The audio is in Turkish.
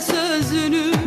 sözünü